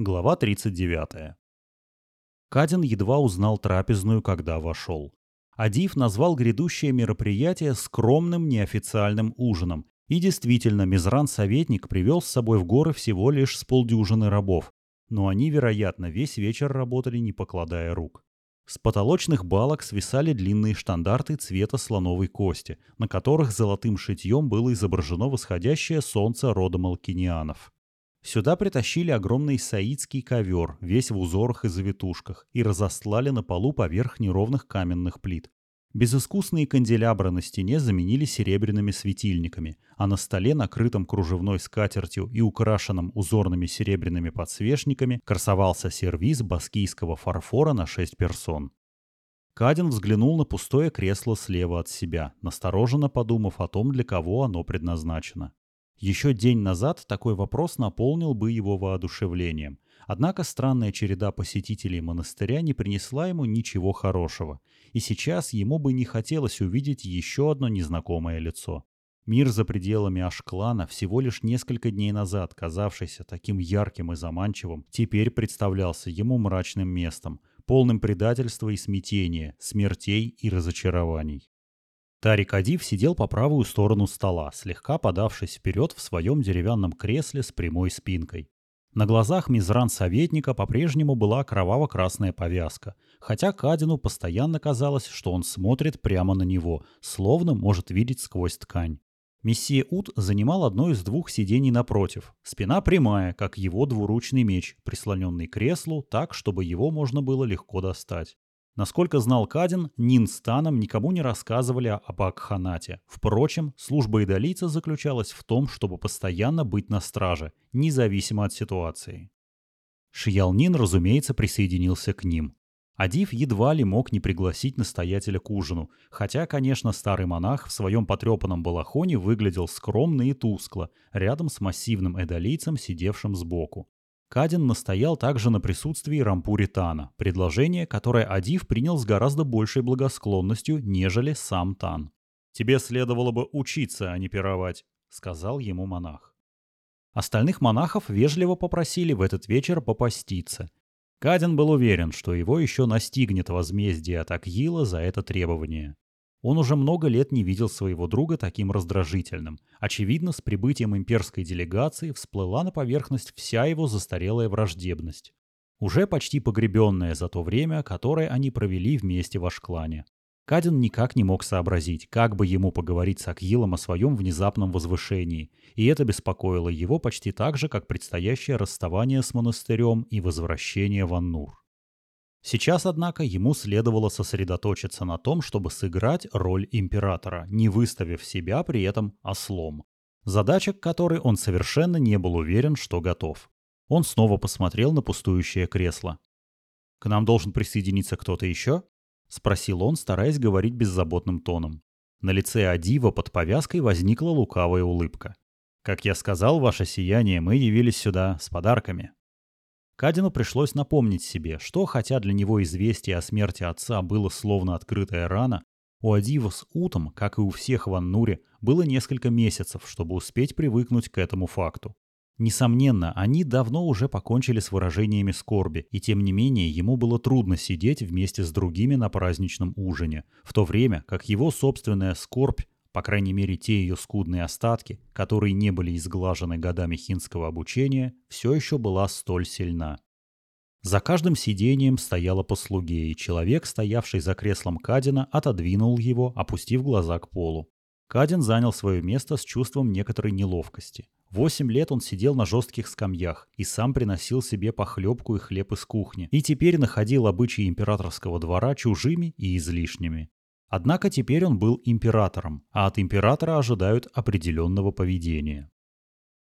Глава 39. Кадин едва узнал трапезную, когда вошел. Адив назвал грядущее мероприятие скромным неофициальным ужином, и действительно, Мизран-советник привел с собой в горы всего лишь с полдюжины рабов, но они, вероятно, весь вечер работали, не покладая рук. С потолочных балок свисали длинные штандарты цвета слоновой кости, на которых золотым шитьем было изображено восходящее солнце рода Малкинианов. Сюда притащили огромный саидский ковер, весь в узорах и завитушках, и разослали на полу поверх неровных каменных плит. Безыскусные канделябры на стене заменили серебряными светильниками, а на столе, накрытом кружевной скатертью и украшенном узорными серебряными подсвечниками, красовался сервиз баскийского фарфора на шесть персон. Кадин взглянул на пустое кресло слева от себя, настороженно подумав о том, для кого оно предназначено. Еще день назад такой вопрос наполнил бы его воодушевлением. Однако странная череда посетителей монастыря не принесла ему ничего хорошего. И сейчас ему бы не хотелось увидеть еще одно незнакомое лицо. Мир за пределами Ашклана, всего лишь несколько дней назад казавшийся таким ярким и заманчивым, теперь представлялся ему мрачным местом, полным предательства и смятения, смертей и разочарований. Тарик Адив сидел по правую сторону стола, слегка подавшись вперед в своем деревянном кресле с прямой спинкой. На глазах мизран-советника по-прежнему была кроваво-красная повязка, хотя Кадину постоянно казалось, что он смотрит прямо на него, словно может видеть сквозь ткань. Мессия Ут занимал одно из двух сидений напротив. Спина прямая, как его двуручный меч, прислоненный к креслу так, чтобы его можно было легко достать. Насколько знал Кадин, Нин с Таном никому не рассказывали об Акханате. Впрочем, служба идолийца заключалась в том, чтобы постоянно быть на страже, независимо от ситуации. Шиялнин, разумеется, присоединился к ним. Адив едва ли мог не пригласить настоятеля к ужину, хотя, конечно, старый монах в своем потрепанном балахоне выглядел скромно и тускло, рядом с массивным эдолийцем, сидевшим сбоку. Кадин настоял также на присутствии Рампури-Тана, предложение, которое Адив принял с гораздо большей благосклонностью, нежели сам Тан. «Тебе следовало бы учиться, а не пировать», — сказал ему монах. Остальных монахов вежливо попросили в этот вечер попаститься. Кадин был уверен, что его еще настигнет возмездие от Акьила за это требование. Он уже много лет не видел своего друга таким раздражительным. Очевидно, с прибытием имперской делегации всплыла на поверхность вся его застарелая враждебность. Уже почти погребенная за то время, которое они провели вместе в Ашклане. Кадин никак не мог сообразить, как бы ему поговорить с Акилом о своем внезапном возвышении, и это беспокоило его почти так же, как предстоящее расставание с монастырем и возвращение в Аннур. Сейчас, однако, ему следовало сосредоточиться на том, чтобы сыграть роль императора, не выставив себя при этом ослом. Задача, к которой он совершенно не был уверен, что готов. Он снова посмотрел на пустующее кресло. «К нам должен присоединиться кто-то еще?» — спросил он, стараясь говорить беззаботным тоном. На лице Адива под повязкой возникла лукавая улыбка. «Как я сказал, ваше сияние, мы явились сюда с подарками». Кадину пришлось напомнить себе, что, хотя для него известие о смерти отца было словно открытая рана, у Адива с Утом, как и у всех в Аннуре, было несколько месяцев, чтобы успеть привыкнуть к этому факту. Несомненно, они давно уже покончили с выражениями скорби, и тем не менее ему было трудно сидеть вместе с другими на праздничном ужине, в то время как его собственная скорбь по крайней мере те ее скудные остатки, которые не были изглажены годами хинского обучения, все еще была столь сильна. За каждым сидением стояла по слуге, и человек, стоявший за креслом Кадина, отодвинул его, опустив глаза к полу. Кадин занял свое место с чувством некоторой неловкости. Восемь лет он сидел на жестких скамьях и сам приносил себе похлебку и хлеб из кухни, и теперь находил обычаи императорского двора чужими и излишними. Однако теперь он был императором, а от императора ожидают определенного поведения.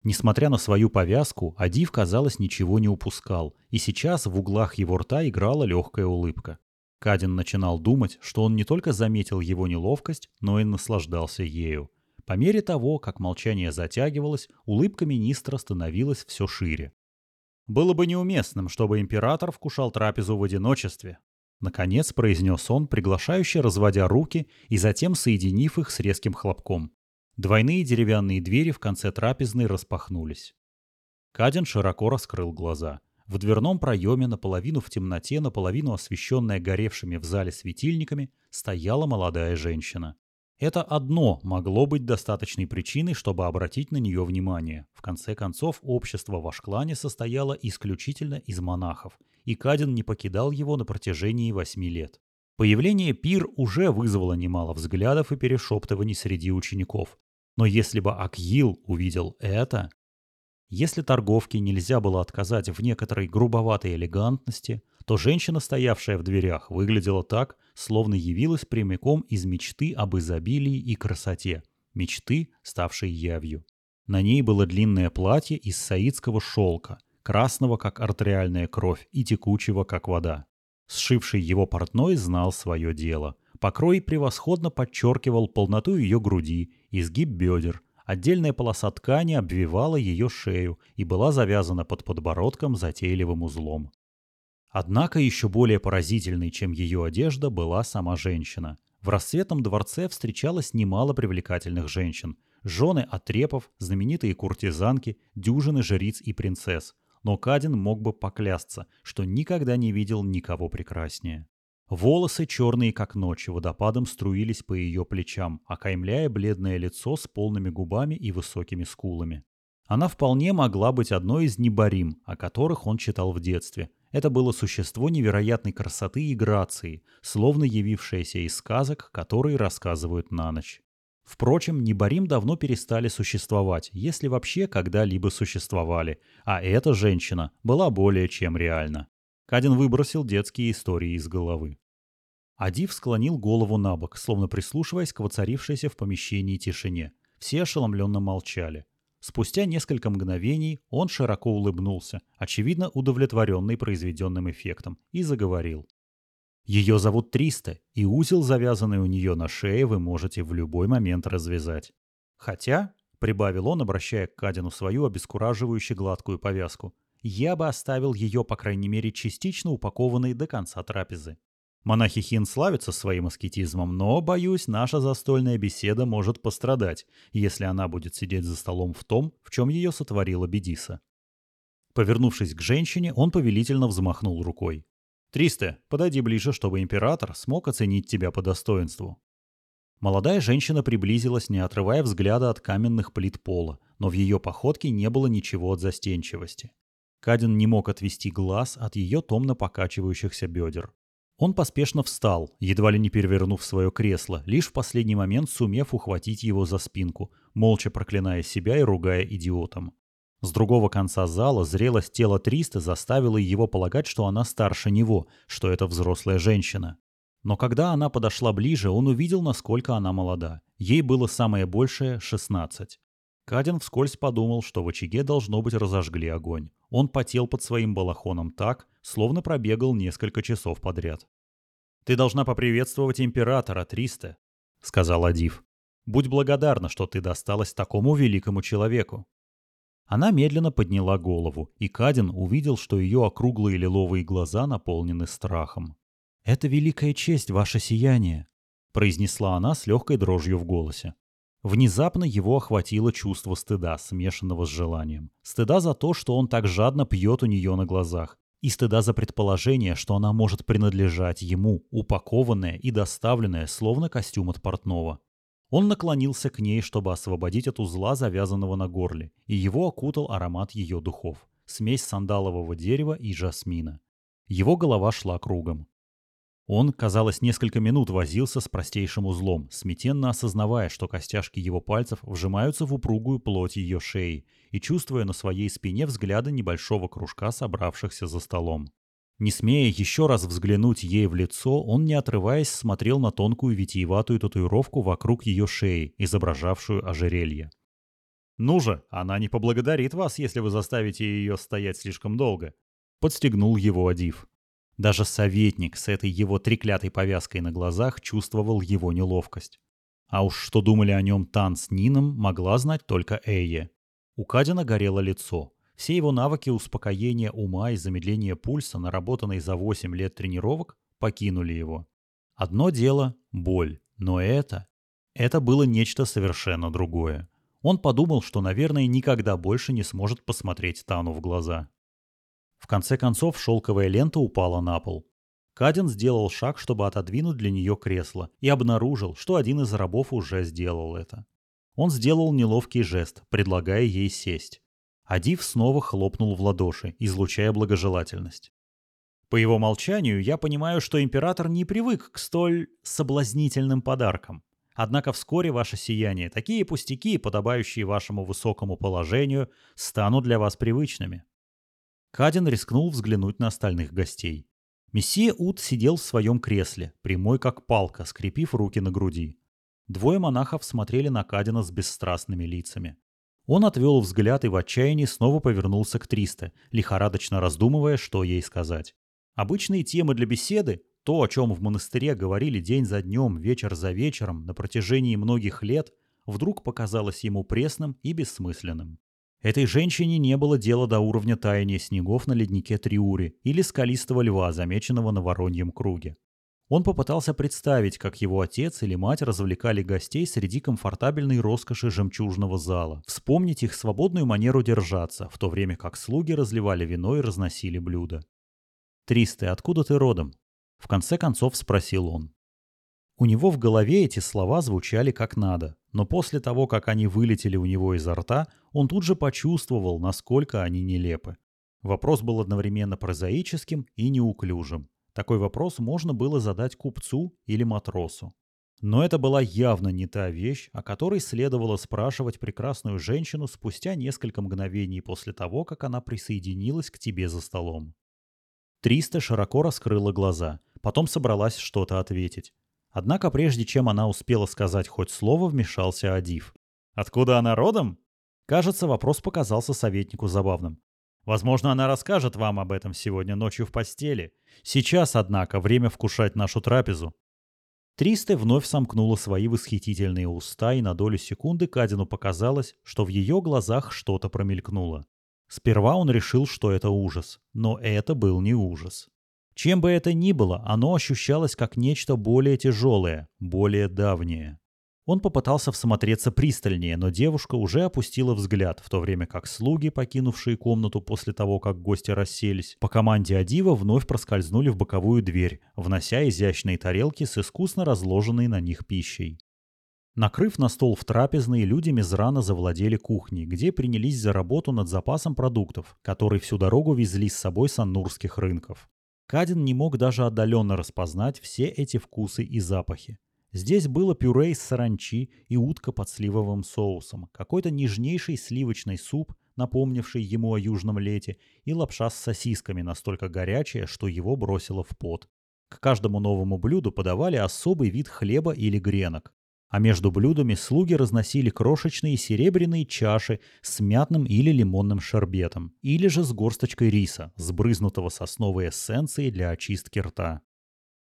Несмотря на свою повязку, Адив, казалось, ничего не упускал, и сейчас в углах его рта играла легкая улыбка. Кадин начинал думать, что он не только заметил его неловкость, но и наслаждался ею. По мере того, как молчание затягивалось, улыбка министра становилась все шире. Было бы неуместным, чтобы император вкушал трапезу в одиночестве, Наконец произнес он, приглашающе разводя руки и затем соединив их с резким хлопком. Двойные деревянные двери в конце трапезной распахнулись. Кадин широко раскрыл глаза. В дверном проеме, наполовину в темноте, наполовину освещенная горевшими в зале светильниками, стояла молодая женщина. Это одно могло быть достаточной причиной, чтобы обратить на нее внимание. В конце концов, общество в Ашклане состояло исключительно из монахов, и Кадин не покидал его на протяжении восьми лет. Появление пир уже вызвало немало взглядов и перешептываний среди учеников. Но если бы Акил увидел это, если торговке нельзя было отказать в некоторой грубоватой элегантности, то женщина, стоявшая в дверях, выглядела так, словно явилась прямиком из мечты об изобилии и красоте, мечты, ставшей явью. На ней было длинное платье из саидского шелка, красного, как артериальная кровь, и текучего, как вода. Сшивший его портной знал свое дело. Покрой превосходно подчеркивал полноту ее груди, изгиб бедер, Отдельная полоса ткани обвивала ее шею и была завязана под подбородком затейливым узлом. Однако еще более поразительной, чем ее одежда, была сама женщина. В рассветном дворце встречалось немало привлекательных женщин. Жены отрепов, знаменитые куртизанки, дюжины жриц и принцесс. Но Кадин мог бы поклясться, что никогда не видел никого прекраснее. Волосы, черные как ночь, водопадом струились по ее плечам, окаймляя бледное лицо с полными губами и высокими скулами. Она вполне могла быть одной из неборим, о которых он читал в детстве. Это было существо невероятной красоты и грации, словно явившееся из сказок, которые рассказывают на ночь. Впрочем, Неборим давно перестали существовать, если вообще когда-либо существовали, а эта женщина была более чем реальна. Кадин выбросил детские истории из головы. Адив склонил голову на бок, словно прислушиваясь к воцарившейся в помещении тишине. Все ошеломленно молчали. Спустя несколько мгновений он широко улыбнулся, очевидно удовлетворенный произведенным эффектом, и заговорил. «Ее зовут Триста, и узел, завязанный у нее на шее, вы можете в любой момент развязать. Хотя, — прибавил он, обращая к Кадину свою обескураживающую гладкую повязку, я бы оставил ее, по крайней мере, частично упакованной до конца трапезы. Монахи Хин славятся своим аскетизмом, но, боюсь, наша застольная беседа может пострадать, если она будет сидеть за столом в том, в чем ее сотворила Бедиса. Повернувшись к женщине, он повелительно взмахнул рукой. «Тристе, подойди ближе, чтобы император смог оценить тебя по достоинству». Молодая женщина приблизилась, не отрывая взгляда от каменных плит пола, но в ее походке не было ничего от застенчивости. Кадин не мог отвести глаз от ее томно покачивающихся бедер. Он поспешно встал, едва ли не перевернув свое кресло, лишь в последний момент сумев ухватить его за спинку, молча проклиная себя и ругая идиотом. С другого конца зала зрелость тела Триста заставила его полагать, что она старше него, что это взрослая женщина. Но когда она подошла ближе, он увидел, насколько она молода. Ей было самое большее — 16. Кадин вскользь подумал, что в очаге должно быть разожгли огонь. Он потел под своим балахоном так, словно пробегал несколько часов подряд. «Ты должна поприветствовать императора, Триста», — сказал Адив. «Будь благодарна, что ты досталась такому великому человеку». Она медленно подняла голову, и Кадин увидел, что ее округлые лиловые глаза наполнены страхом. «Это великая честь, ваше сияние», — произнесла она с легкой дрожью в голосе. Внезапно его охватило чувство стыда, смешанного с желанием. Стыда за то, что он так жадно пьет у нее на глазах. И стыда за предположение, что она может принадлежать ему, упакованная и доставленная, словно костюм от портного. Он наклонился к ней, чтобы освободить от узла, завязанного на горле, и его окутал аромат ее духов. Смесь сандалового дерева и жасмина. Его голова шла кругом. Он, казалось, несколько минут возился с простейшим узлом, смятенно осознавая, что костяшки его пальцев вжимаются в упругую плоть ее шеи и чувствуя на своей спине взгляды небольшого кружка собравшихся за столом. Не смея еще раз взглянуть ей в лицо, он, не отрываясь, смотрел на тонкую витиеватую татуировку вокруг ее шеи, изображавшую ожерелье. «Ну же, она не поблагодарит вас, если вы заставите ее стоять слишком долго», — подстегнул его Адив. Даже советник с этой его треклятой повязкой на глазах чувствовал его неловкость. А уж что думали о нем Тан с Нином, могла знать только Эйе. У Кадина горело лицо. Все его навыки успокоения ума и замедления пульса, наработанные за 8 лет тренировок, покинули его. Одно дело – боль, но это... Это было нечто совершенно другое. Он подумал, что, наверное, никогда больше не сможет посмотреть Тану в глаза. В конце концов шелковая лента упала на пол. Каден сделал шаг, чтобы отодвинуть для нее кресло, и обнаружил, что один из рабов уже сделал это. Он сделал неловкий жест, предлагая ей сесть. Адив снова хлопнул в ладоши, излучая благожелательность. По его молчанию я понимаю, что император не привык к столь соблазнительным подаркам. Однако вскоре ваше сияние, такие пустяки, подобающие вашему высокому положению, станут для вас привычными. Кадин рискнул взглянуть на остальных гостей. Мессия Ут сидел в своем кресле, прямой как палка, скрепив руки на груди. Двое монахов смотрели на Кадина с бесстрастными лицами. Он отвел взгляд и в отчаянии снова повернулся к Тристе, лихорадочно раздумывая, что ей сказать. Обычные темы для беседы, то, о чем в монастыре говорили день за днем, вечер за вечером на протяжении многих лет, вдруг показалось ему пресным и бессмысленным. Этой женщине не было дела до уровня таяния снегов на леднике Триури или скалистого льва, замеченного на Вороньем круге. Он попытался представить, как его отец или мать развлекали гостей среди комфортабельной роскоши жемчужного зала, вспомнить их свободную манеру держаться, в то время как слуги разливали вино и разносили блюда. «Тристы, откуда ты родом?» — в конце концов спросил он. У него в голове эти слова звучали как надо, но после того, как они вылетели у него изо рта, он тут же почувствовал, насколько они нелепы. Вопрос был одновременно прозаическим и неуклюжим. Такой вопрос можно было задать купцу или матросу. Но это была явно не та вещь, о которой следовало спрашивать прекрасную женщину спустя несколько мгновений после того, как она присоединилась к тебе за столом. Триста широко раскрыла глаза, потом собралась что-то ответить. Однако прежде чем она успела сказать хоть слово, вмешался Адив. «Откуда она родом?» Кажется, вопрос показался советнику забавным. Возможно, она расскажет вам об этом сегодня ночью в постели. Сейчас, однако, время вкушать нашу трапезу. Триста вновь сомкнула свои восхитительные уста, и на долю секунды Кадину показалось, что в ее глазах что-то промелькнуло. Сперва он решил, что это ужас, но это был не ужас. Чем бы это ни было, оно ощущалось как нечто более тяжелое, более давнее. Он попытался всмотреться пристальнее, но девушка уже опустила взгляд, в то время как слуги, покинувшие комнату после того, как гости расселись, по команде Адива вновь проскользнули в боковую дверь, внося изящные тарелки с искусно разложенной на них пищей. Накрыв на стол в трапезной, люди Мизрана завладели кухней, где принялись за работу над запасом продуктов, которые всю дорогу везли с собой с аннурских рынков. Кадин не мог даже отдаленно распознать все эти вкусы и запахи. Здесь было пюре из саранчи и утка под сливовым соусом, какой-то нежнейший сливочный суп, напомнивший ему о южном лете, и лапша с сосисками, настолько горячая, что его бросило в пот. К каждому новому блюду подавали особый вид хлеба или гренок. А между блюдами слуги разносили крошечные серебряные чаши с мятным или лимонным шербетом, или же с горсточкой риса, сбрызнутого сосновой эссенцией для очистки рта.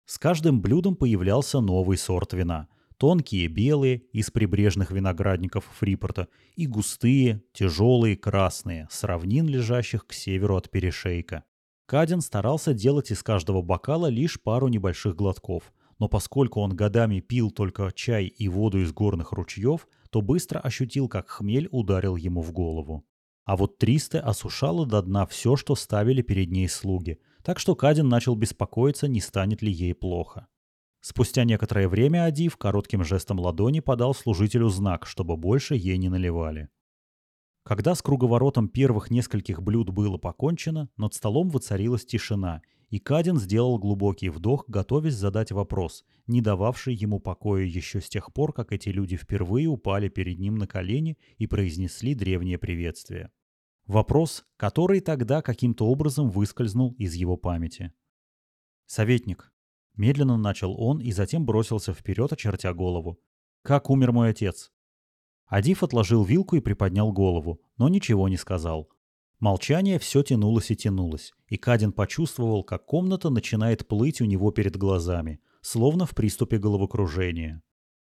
С каждым блюдом появлялся новый сорт вина. Тонкие белые из прибрежных виноградников Фрипорта и густые, тяжелые красные с равнин, лежащих к северу от перешейка. Каден старался делать из каждого бокала лишь пару небольших глотков, но поскольку он годами пил только чай и воду из горных ручьев, то быстро ощутил, как хмель ударил ему в голову. А вот Тристе осушала до дна все, что ставили перед ней слуги, так что Кадин начал беспокоиться, не станет ли ей плохо. Спустя некоторое время Адив коротким жестом ладони подал служителю знак, чтобы больше ей не наливали. Когда с круговоротом первых нескольких блюд было покончено, над столом воцарилась тишина, и Кадин сделал глубокий вдох, готовясь задать вопрос, не дававший ему покоя еще с тех пор, как эти люди впервые упали перед ним на колени и произнесли древнее приветствие. Вопрос, который тогда каким-то образом выскользнул из его памяти. «Советник», — медленно начал он и затем бросился вперед, очертя голову. «Как умер мой отец?» Адиф отложил вилку и приподнял голову, но ничего не сказал. Молчание все тянулось и тянулось, и Кадин почувствовал, как комната начинает плыть у него перед глазами, словно в приступе головокружения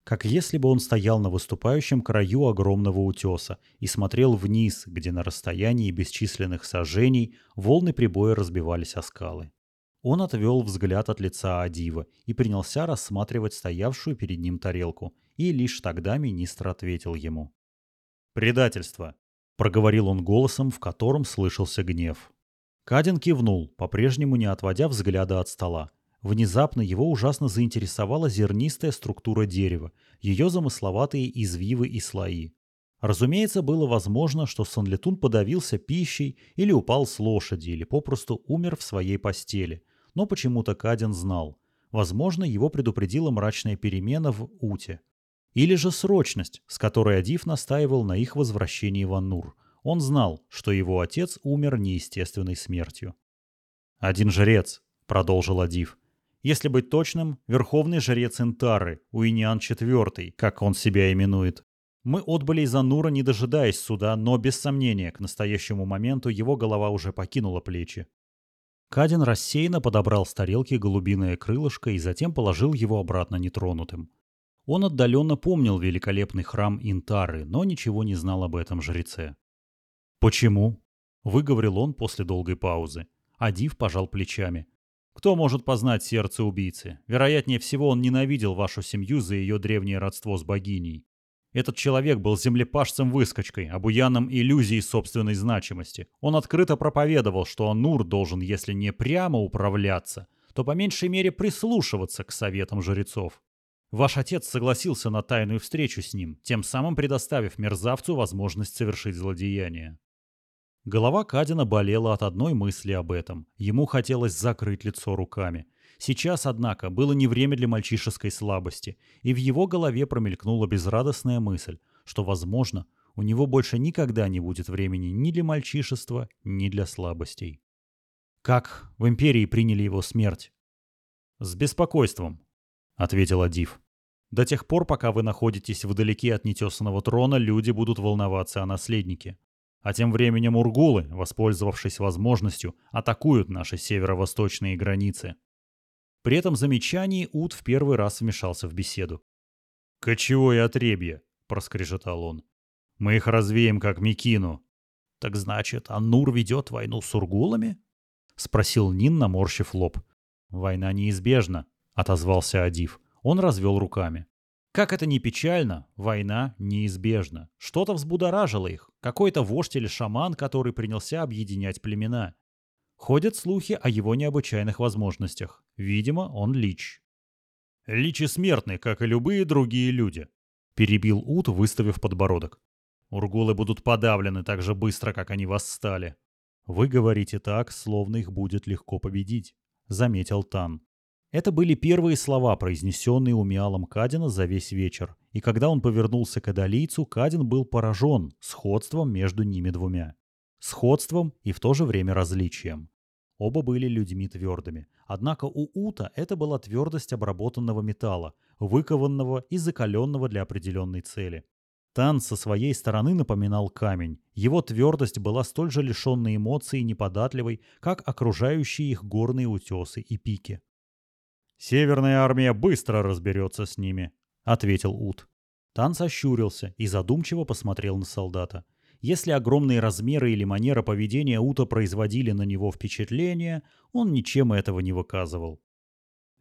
как если бы он стоял на выступающем краю огромного утеса и смотрел вниз, где на расстоянии бесчисленных сажений волны прибоя разбивались о скалы. Он отвел взгляд от лица Адива и принялся рассматривать стоявшую перед ним тарелку, и лишь тогда министр ответил ему. «Предательство!» — проговорил он голосом, в котором слышался гнев. Кадин кивнул, по-прежнему не отводя взгляда от стола. Внезапно его ужасно заинтересовала зернистая структура дерева, ее замысловатые извивы и слои. Разумеется, было возможно, что Санлетун подавился пищей или упал с лошади, или попросту умер в своей постели. Но почему-то Кадин знал. Возможно, его предупредила мрачная перемена в Уте. Или же срочность, с которой Адив настаивал на их возвращении в Аннур. Он знал, что его отец умер неестественной смертью. «Один жрец», — продолжил Адив. «Если быть точным, верховный жрец Интары, Уиниан IV, как он себя именует. Мы отбыли из Анура, не дожидаясь суда, но без сомнения, к настоящему моменту его голова уже покинула плечи. Кадин рассеянно подобрал с тарелки голубиное крылышко и затем положил его обратно нетронутым. Он отдаленно помнил великолепный храм Интары, но ничего не знал об этом жреце. «Почему?» — выговорил он после долгой паузы. Адив пожал плечами. «Кто может познать сердце убийцы? Вероятнее всего, он ненавидел вашу семью за ее древнее родство с богиней. Этот человек был землепашцем-выскочкой, обуянным иллюзией собственной значимости. Он открыто проповедовал, что Анур должен, если не прямо управляться, то по меньшей мере прислушиваться к советам жрецов. Ваш отец согласился на тайную встречу с ним, тем самым предоставив мерзавцу возможность совершить злодеяние. Голова Кадина болела от одной мысли об этом. Ему хотелось закрыть лицо руками. Сейчас, однако, было не время для мальчишеской слабости, и в его голове промелькнула безрадостная мысль, что, возможно, у него больше никогда не будет времени ни для мальчишества, ни для слабостей. Как в Империи приняли его смерть? «С беспокойством», — ответил Адив. «До тех пор, пока вы находитесь вдалеке от нетесанного трона, люди будут волноваться о наследнике. А тем временем ургулы, воспользовавшись возможностью, атакуют наши северо-восточные границы. При этом замечании Ут в первый раз вмешался в беседу. «Кочевое отребье!» — проскрежетал он. «Мы их развеем, как Микину». «Так значит, Аннур ведет войну с ургулами?» — спросил Нин, наморщив лоб. «Война неизбежна», — отозвался Адив. Он развел руками. Как это ни печально, война неизбежна. Что-то взбудоражило их. Какой-то вождь или шаман, который принялся объединять племена. Ходят слухи о его необычайных возможностях. Видимо, он лич. «Личи смертны, как и любые другие люди», — перебил Ут, выставив подбородок. «Ургулы будут подавлены так же быстро, как они восстали». «Вы говорите так, словно их будет легко победить», — заметил Тан. Это были первые слова, произнесенные Умиалом Кадина за весь вечер, и когда он повернулся к Адалийцу, Кадин был поражен сходством между ними двумя. Сходством и в то же время различием. Оба были людьми твердыми. Однако у Ута это была твердость обработанного металла, выкованного и закаленного для определенной цели. Тан со своей стороны напоминал камень. Его твердость была столь же лишенной эмоций и неподатливой, как окружающие их горные утесы и пики. «Северная армия быстро разберется с ними», — ответил Ут. Тан сощурился и задумчиво посмотрел на солдата. Если огромные размеры или манера поведения Ута производили на него впечатление, он ничем этого не выказывал.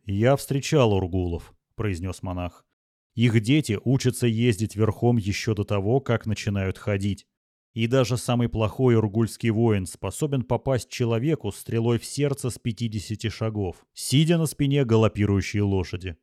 «Я встречал ургулов», — произнес монах. «Их дети учатся ездить верхом еще до того, как начинают ходить. И даже самый плохой ургульский воин способен попасть человеку стрелой в сердце с 50 шагов, сидя на спине галопирующей лошади».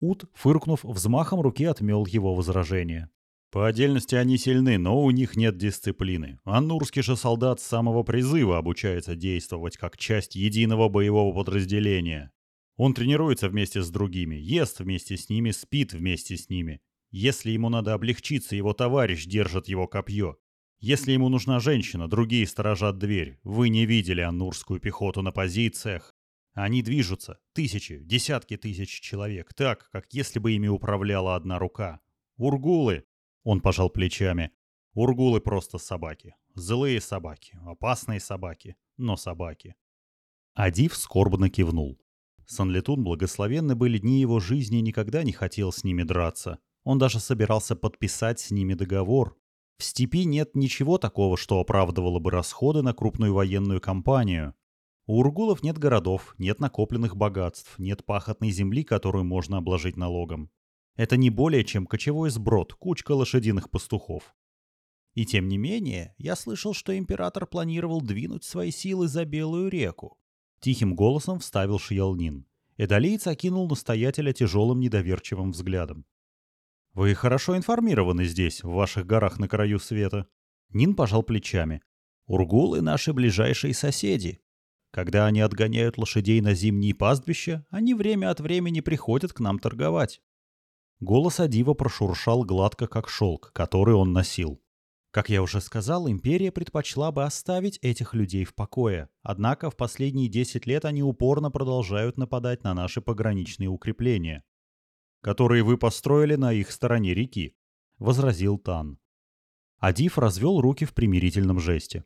Ут, фыркнув, взмахом руки отмел его возражение. По отдельности они сильны, но у них нет дисциплины. Аннурский же солдат с самого призыва обучается действовать как часть единого боевого подразделения. Он тренируется вместе с другими, ест вместе с ними, спит вместе с ними. Если ему надо облегчиться, его товарищ держит его копье. Если ему нужна женщина, другие сторожат дверь. Вы не видели аннурскую пехоту на позициях. Они движутся, тысячи, десятки тысяч человек, так, как если бы ими управляла одна рука. Ургулы он пожал плечами. Ургулы просто собаки. Злые собаки, опасные собаки, но собаки. Адив скорбно кивнул. Санлетун благословенны были дни его жизни и никогда не хотел с ними драться. Он даже собирался подписать с ними договор. В степи нет ничего такого, что оправдывало бы расходы на крупную военную кампанию. У ургулов нет городов, нет накопленных богатств, нет пахотной земли, которую можно обложить налогом. Это не более чем кочевой сброд, кучка лошадиных пастухов. И тем не менее, я слышал, что император планировал двинуть свои силы за Белую реку. Тихим голосом вставил Шиялнин. Эдолиец окинул настоятеля тяжелым недоверчивым взглядом. «Вы хорошо информированы здесь, в ваших горах на краю света». Нин пожал плечами. «Ургулы — наши ближайшие соседи. Когда они отгоняют лошадей на зимние пастбища, они время от времени приходят к нам торговать». Голос Адива прошуршал гладко, как шелк, который он носил. Как я уже сказал, империя предпочла бы оставить этих людей в покое. Однако в последние 10 лет они упорно продолжают нападать на наши пограничные укрепления которые вы построили на их стороне реки», — возразил Тан. Адиф развел руки в примирительном жесте.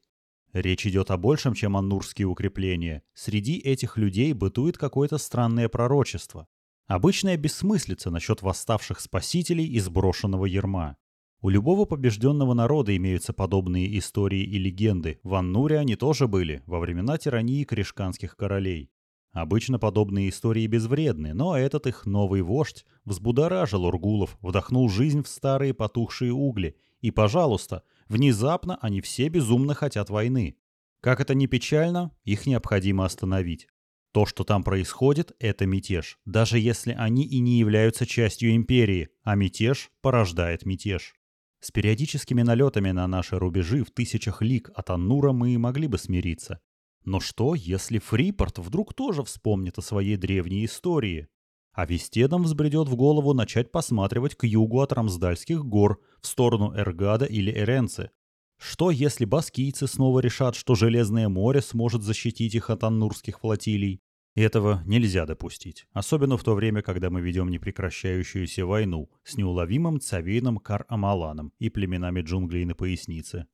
Речь идет о большем, чем аннурские укрепления. Среди этих людей бытует какое-то странное пророчество. Обычная бессмыслица насчет восставших спасителей и сброшенного ерма. У любого побежденного народа имеются подобные истории и легенды. В Аннуре они тоже были, во времена тирании кришканских королей. Обычно подобные истории безвредны, но этот их новый вождь взбудоражил Ургулов, вдохнул жизнь в старые потухшие угли. И, пожалуйста, внезапно они все безумно хотят войны. Как это ни печально, их необходимо остановить. То, что там происходит, это мятеж, даже если они и не являются частью империи, а мятеж порождает мятеж. С периодическими налетами на наши рубежи в тысячах лиг от Аннура мы могли бы смириться. Но что, если Фрипорт вдруг тоже вспомнит о своей древней истории? А Вестедам взбредет в голову начать посматривать к югу от Рамсдальских гор, в сторону Эргада или Эренцы. Что, если баскийцы снова решат, что Железное море сможет защитить их от аннурских флотилий? Этого нельзя допустить, особенно в то время, когда мы ведем непрекращающуюся войну с неуловимым Цавейном Кар-Амаланом и племенами джунглей на пояснице.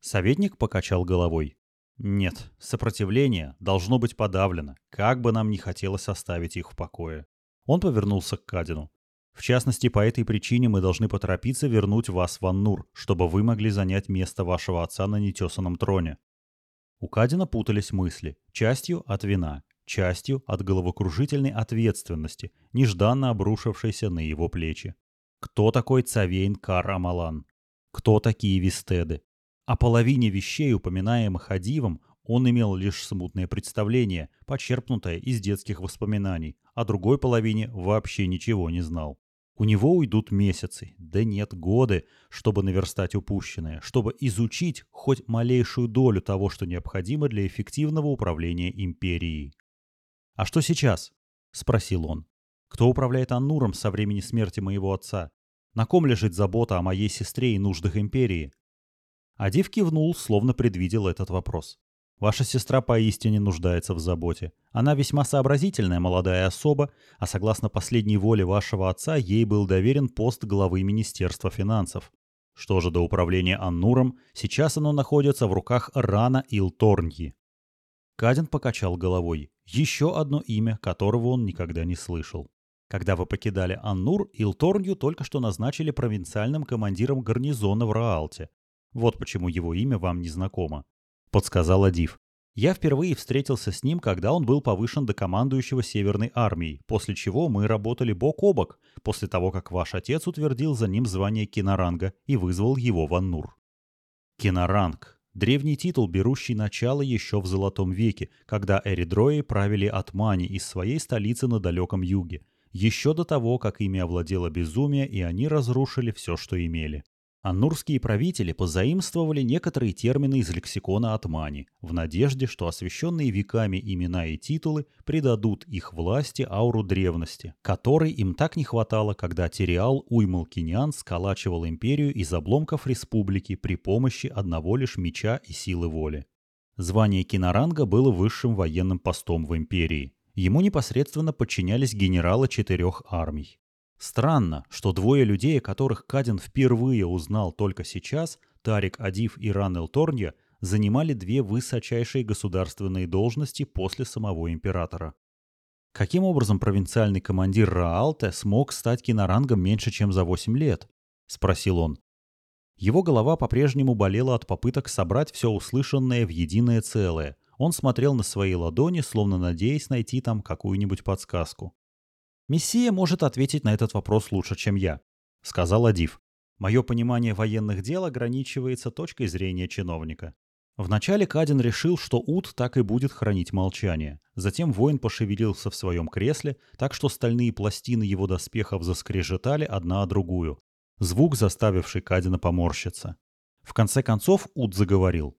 Советник покачал головой. Нет, сопротивление должно быть подавлено, как бы нам ни хотелось оставить их в покое. Он повернулся к Кадину. В частности, по этой причине мы должны поторопиться вернуть вас в Аннур, чтобы вы могли занять место вашего отца на нетесанном троне. У Кадина путались мысли, частью от вина, частью от головокружительной ответственности, нежданно обрушившейся на его плечи. Кто такой Цавейн Кар Амалан? Кто такие Вистеды? О половине вещей, упоминаемых Адивом, он имел лишь смутное представление, почерпнутое из детских воспоминаний, о другой половине вообще ничего не знал. У него уйдут месяцы, да нет, годы, чтобы наверстать упущенное, чтобы изучить хоть малейшую долю того, что необходимо для эффективного управления империей. «А что сейчас?» – спросил он. «Кто управляет Аннуром со времени смерти моего отца? На ком лежит забота о моей сестре и нуждах империи? Адив кивнул, словно предвидел этот вопрос. Ваша сестра поистине нуждается в заботе. Она весьма сообразительная молодая особа, а согласно последней воле вашего отца, ей был доверен пост главы Министерства финансов. Что же до управления Аннуром, сейчас оно находится в руках Рана Илторньи. Кадин покачал головой. Еще одно имя, которого он никогда не слышал. Когда вы покидали Аннур, Илторнью только что назначили провинциальным командиром гарнизона в Раалте. Вот почему его имя вам не знакомо», — подсказал Адив. «Я впервые встретился с ним, когда он был повышен до командующего Северной армией, после чего мы работали бок о бок, после того, как ваш отец утвердил за ним звание киноранга и вызвал его в Аннур». Киноранг — древний титул, берущий начало еще в Золотом веке, когда эридрои правили от Мани из своей столицы на далеком юге, еще до того, как ими овладело безумие и они разрушили все, что имели. Аннурские правители позаимствовали некоторые термины из лексикона Атмани, в надежде, что освященные веками имена и титулы придадут их власти ауру древности, которой им так не хватало, когда Тириал Уймалкинян сколачивал империю из обломков республики при помощи одного лишь меча и силы воли. Звание киноранга было высшим военным постом в империи. Ему непосредственно подчинялись генералы четырех армий. Странно, что двое людей, которых Кадин впервые узнал только сейчас, Тарик Адив и Ранел Торнья, занимали две высочайшие государственные должности после самого императора. Каким образом провинциальный командир Раалте смог стать кинорангом меньше, чем за 8 лет? – спросил он. Его голова по-прежнему болела от попыток собрать все услышанное в единое целое. Он смотрел на свои ладони, словно надеясь найти там какую-нибудь подсказку. «Мессия может ответить на этот вопрос лучше, чем я», — сказал Адив. Мое понимание военных дел ограничивается точкой зрения чиновника. Вначале Кадин решил, что Ут так и будет хранить молчание. Затем воин пошевелился в своем кресле, так что стальные пластины его доспехов заскрежетали одна о другую. Звук, заставивший Кадина поморщиться. В конце концов Ут заговорил.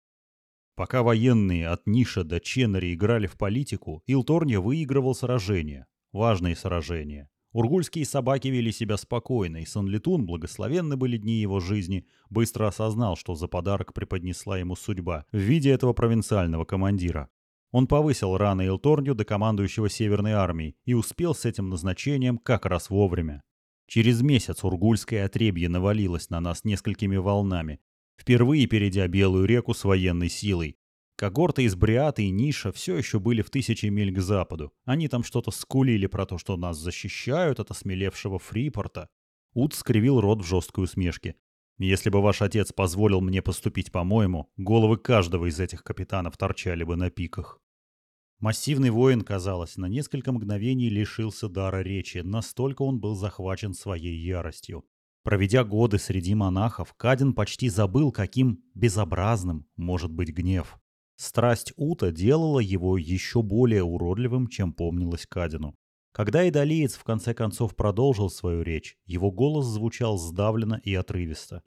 Пока военные от Ниша до Ченнери играли в политику, Илторния выигрывал сражения. Важные сражения. Ургульские собаки вели себя спокойно, и Санлитун, благословенны были дни его жизни, быстро осознал, что за подарок преподнесла ему судьба в виде этого провинциального командира. Он повысил рано Илторню до командующего Северной армией и успел с этим назначением как раз вовремя. Через месяц ургульское отребье навалилось на нас несколькими волнами, впервые перейдя Белую реку с военной силой. Когорты из Бриата и Ниша все еще были в тысячи миль к западу. Они там что-то скулили про то, что нас защищают от осмелевшего Фрипорта. Ут скривил рот в жесткой усмешке. Если бы ваш отец позволил мне поступить по-моему, головы каждого из этих капитанов торчали бы на пиках. Массивный воин, казалось, на несколько мгновений лишился дара речи, настолько он был захвачен своей яростью. Проведя годы среди монахов, Кадин почти забыл, каким безобразным может быть гнев. Страсть Ута делала его еще более уродливым, чем помнилось Кадину. Когда Идалиец в конце концов продолжил свою речь, его голос звучал сдавленно и отрывисто.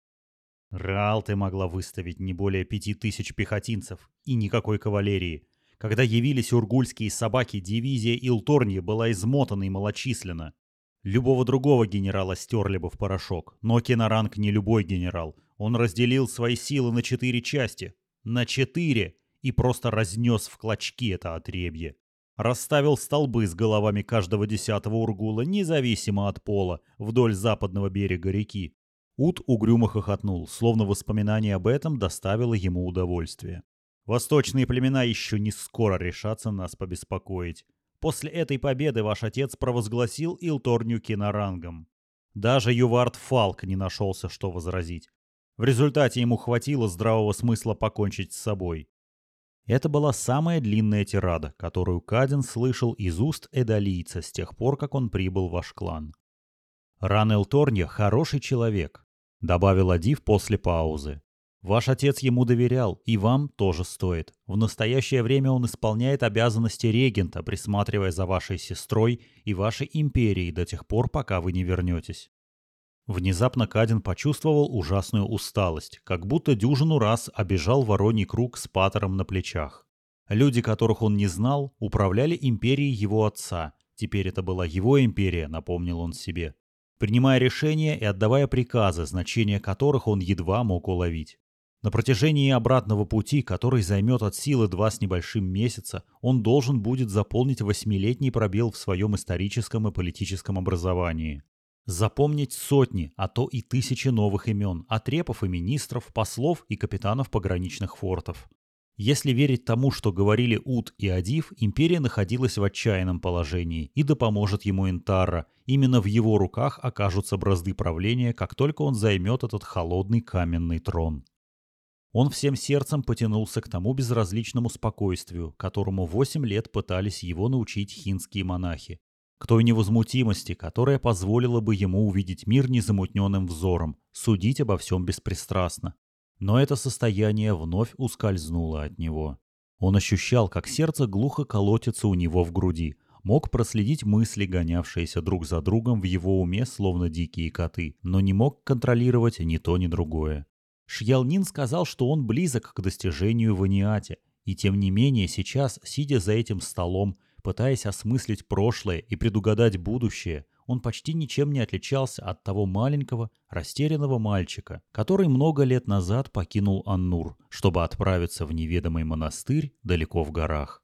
«Рал ты могла выставить не более пяти тысяч пехотинцев и никакой кавалерии. Когда явились ургульские собаки, дивизия Илторни была измотана и малочисленна. Любого другого генерала стерли бы в порошок, но Кенаранг не любой генерал. Он разделил свои силы на четыре части. На четыре! И просто разнес в клочки это отребье. Расставил столбы с головами каждого десятого ургула, независимо от пола, вдоль западного берега реки. Ут угрюмо хохотнул, словно воспоминание об этом доставило ему удовольствие. Восточные племена еще не скоро решатся нас побеспокоить. После этой победы ваш отец провозгласил Илторню кинорангом. Даже Ювард Фалк не нашелся, что возразить. В результате ему хватило здравого смысла покончить с собой. Это была самая длинная тирада, которую Каден слышал из уст эдалийца с тех пор, как он прибыл в ваш клан. «Ран Элторнья хороший человек», — добавил Адив после паузы. Ваш отец ему доверял, и вам тоже стоит. В настоящее время он исполняет обязанности регента, присматривая за вашей сестрой и вашей империей до тех пор, пока вы не вернетесь. Внезапно Кадин почувствовал ужасную усталость, как будто дюжину раз обежал вороний круг с патером на плечах. Люди, которых он не знал, управляли империей его отца. Теперь это была его империя, напомнил он себе. Принимая решения и отдавая приказы, значение которых он едва мог уловить. На протяжении обратного пути, который займет от силы два с небольшим месяца, он должен будет заполнить восьмилетний пробел в своем историческом и политическом образовании. Запомнить сотни, а то и тысячи новых имен, отрепов и министров, послов и капитанов пограничных фортов. Если верить тому, что говорили Ут и Адив, империя находилась в отчаянном положении, и да поможет ему Интарра. Именно в его руках окажутся бразды правления, как только он займет этот холодный каменный трон. Он всем сердцем потянулся к тому безразличному спокойствию, которому восемь лет пытались его научить хинские монахи, к той невозмутимости, которая позволила бы ему увидеть мир незамутненным взором, судить обо всем беспристрастно. Но это состояние вновь ускользнуло от него. Он ощущал, как сердце глухо колотится у него в груди, мог проследить мысли, гонявшиеся друг за другом в его уме, словно дикие коты, но не мог контролировать ни то, ни другое. Шьялнин сказал, что он близок к достижению в Аниате, и тем не менее сейчас, сидя за этим столом, пытаясь осмыслить прошлое и предугадать будущее, он почти ничем не отличался от того маленького, растерянного мальчика, который много лет назад покинул Аннур, чтобы отправиться в неведомый монастырь далеко в горах.